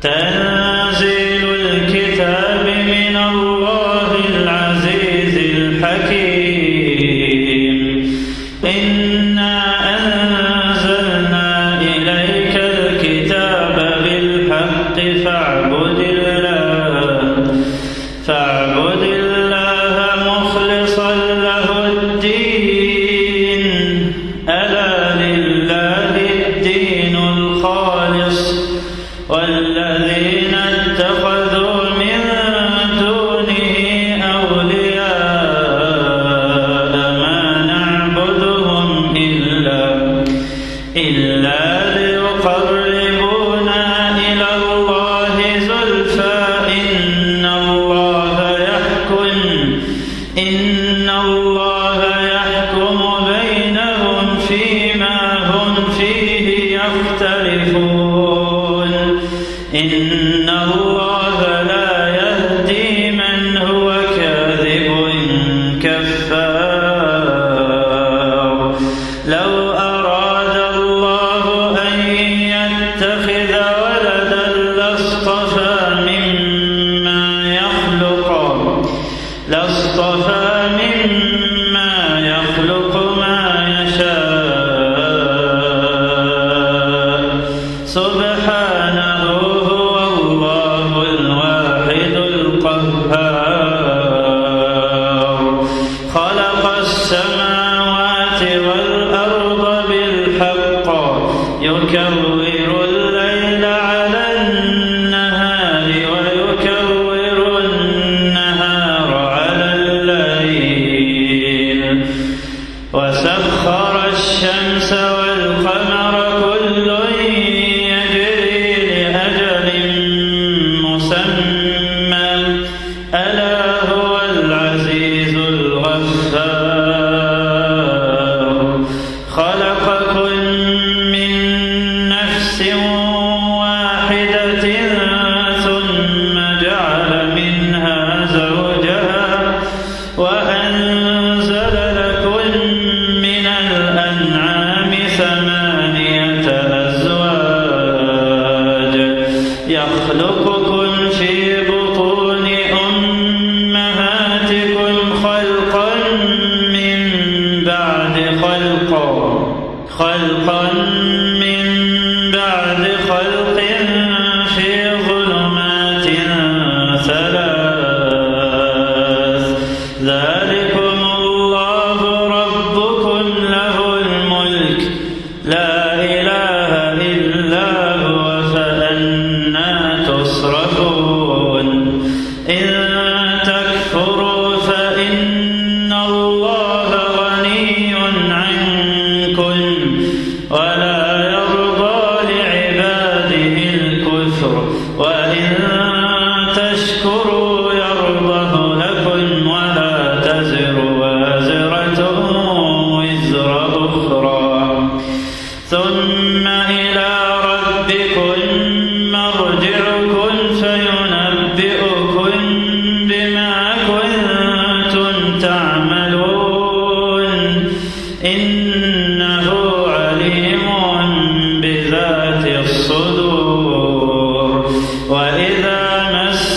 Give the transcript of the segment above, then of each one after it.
تنزيل فيما هم فيه يختلفون. إن وسخر الشمس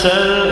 shall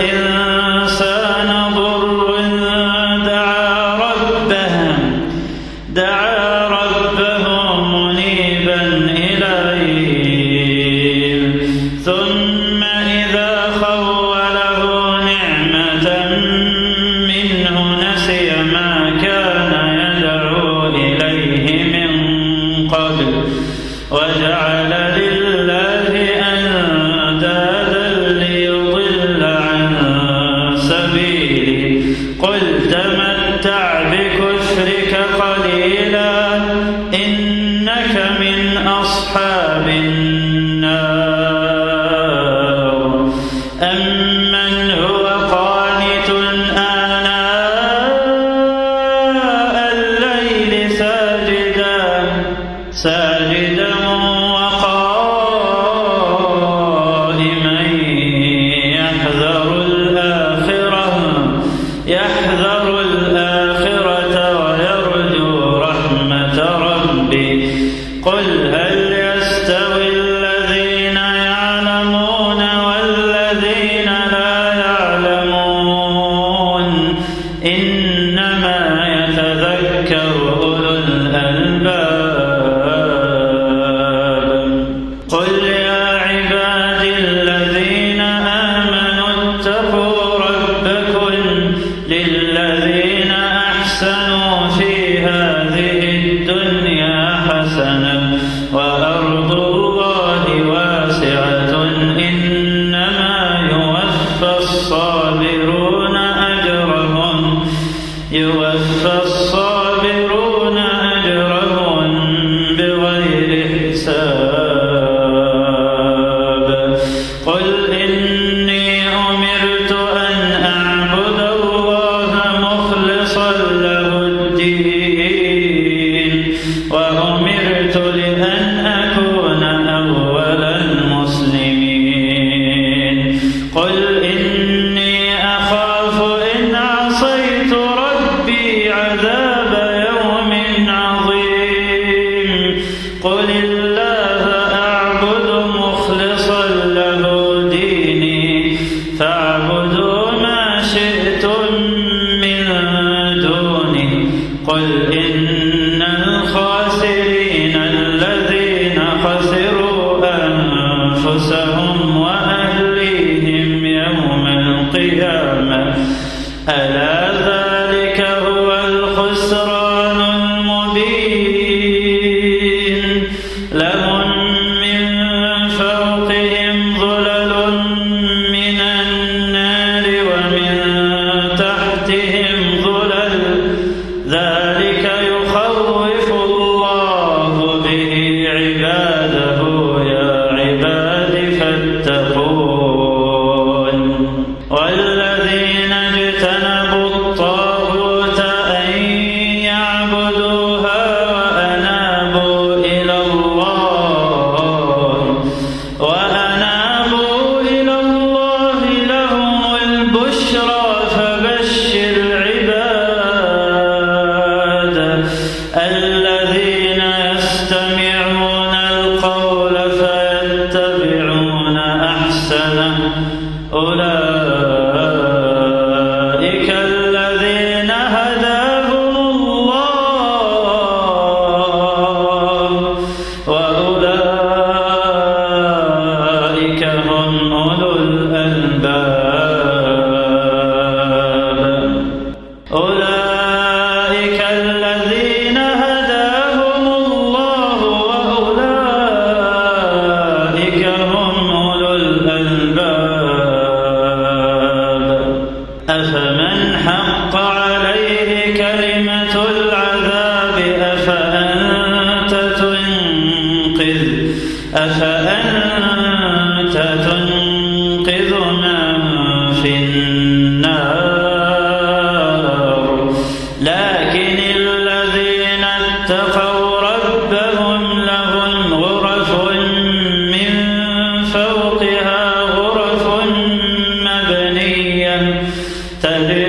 الحديث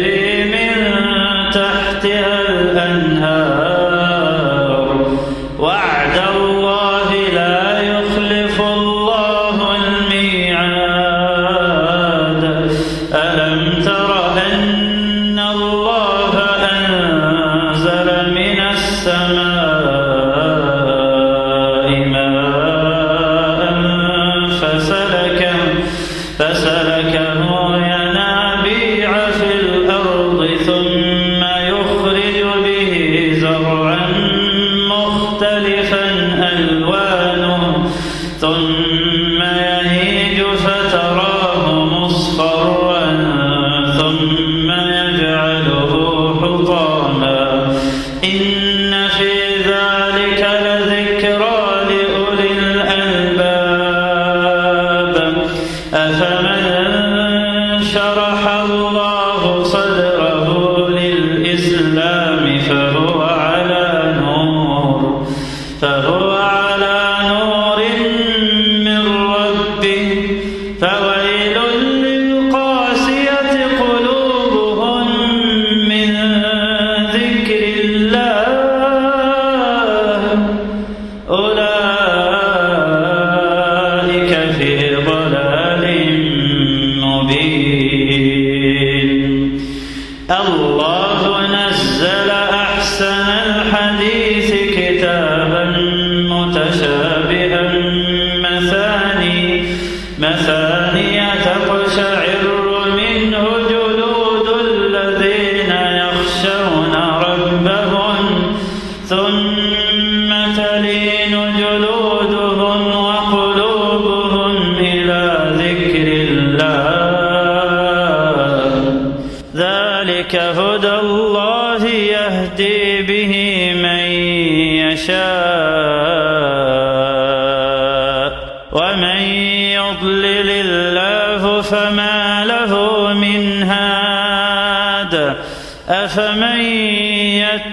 كتابا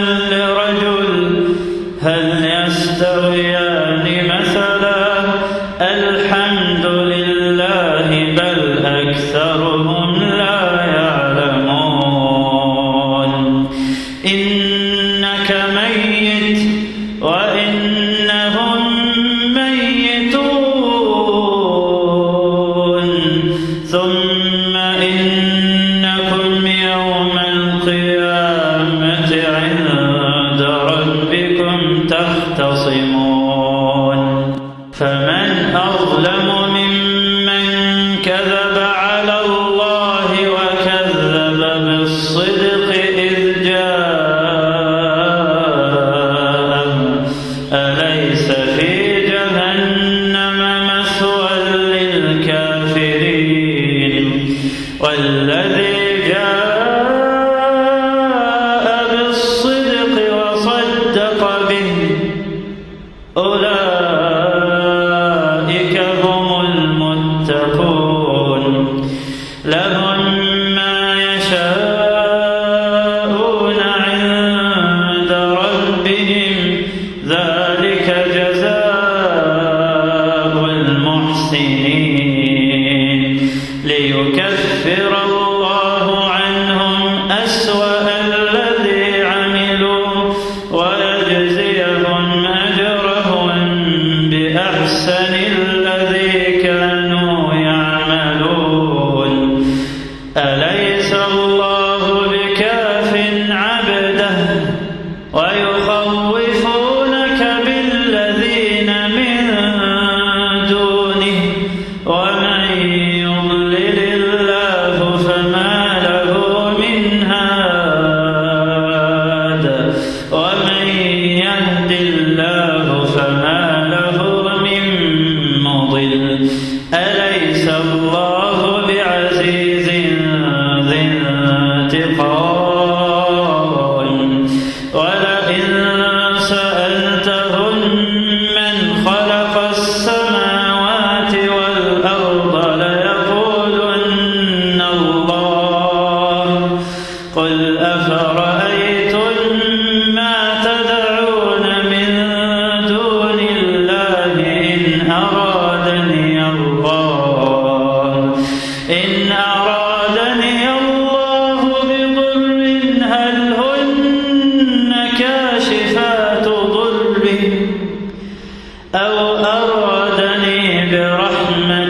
لعل ثم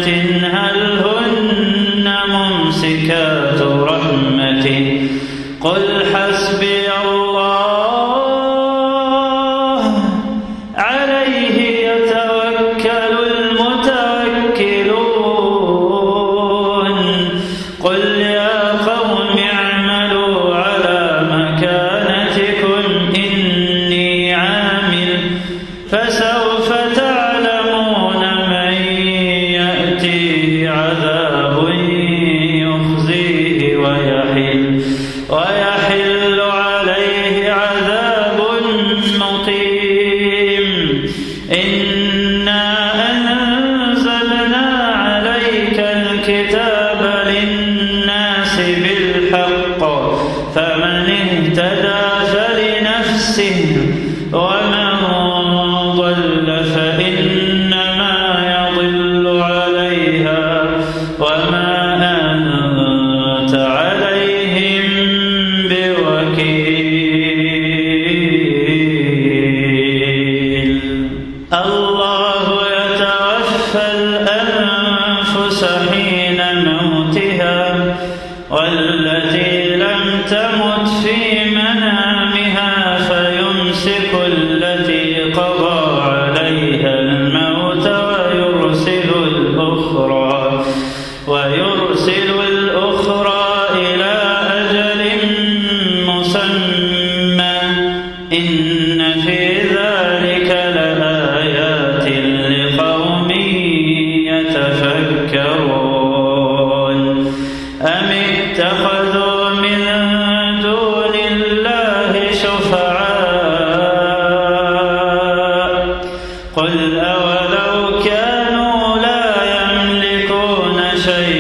قل أولو كانوا لا يملكون شيئا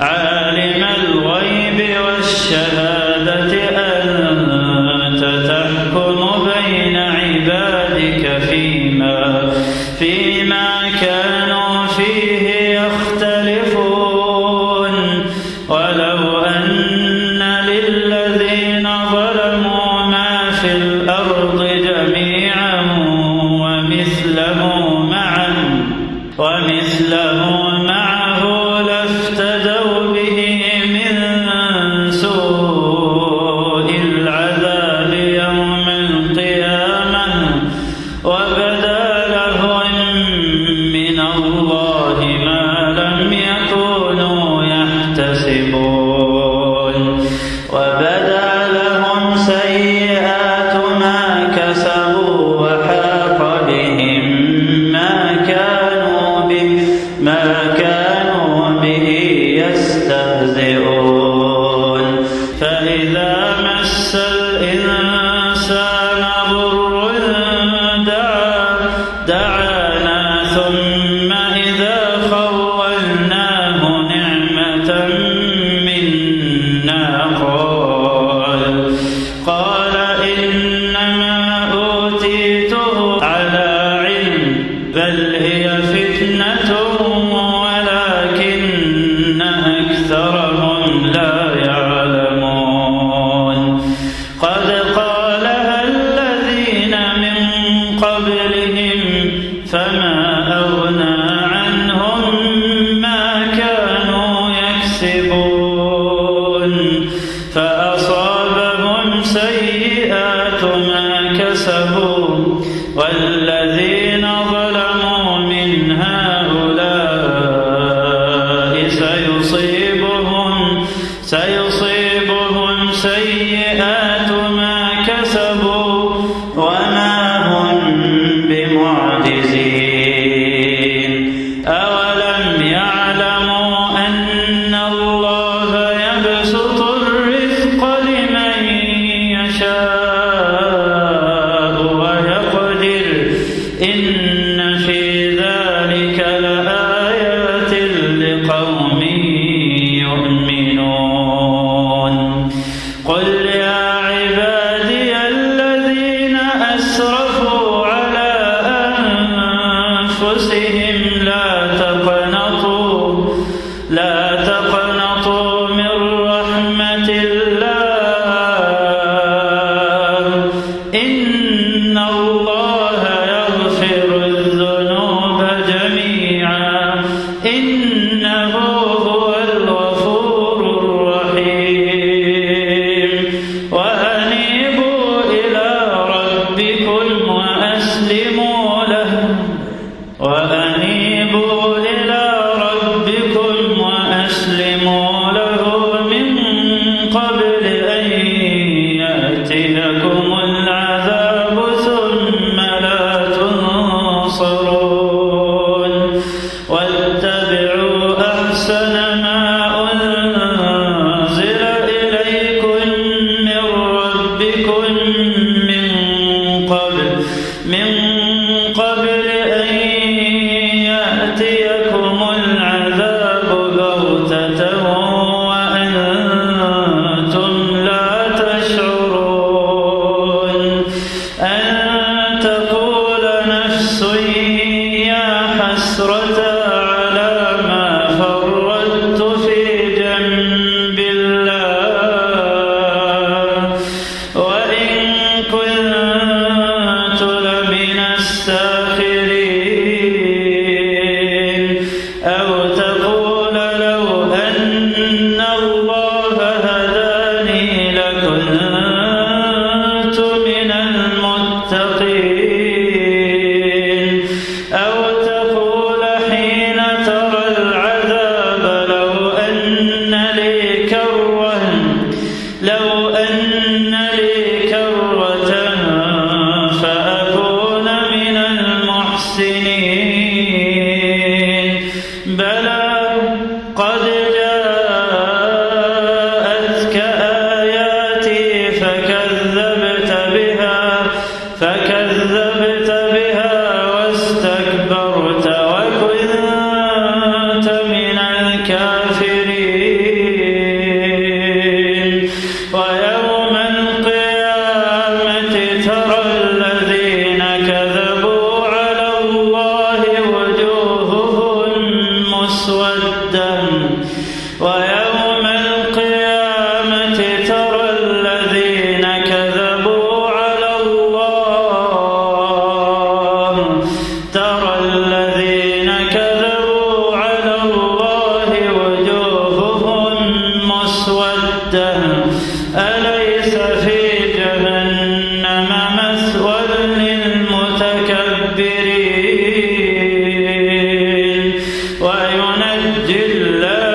عالم الغيب والشهادة. ما كان in of إن وينجي الله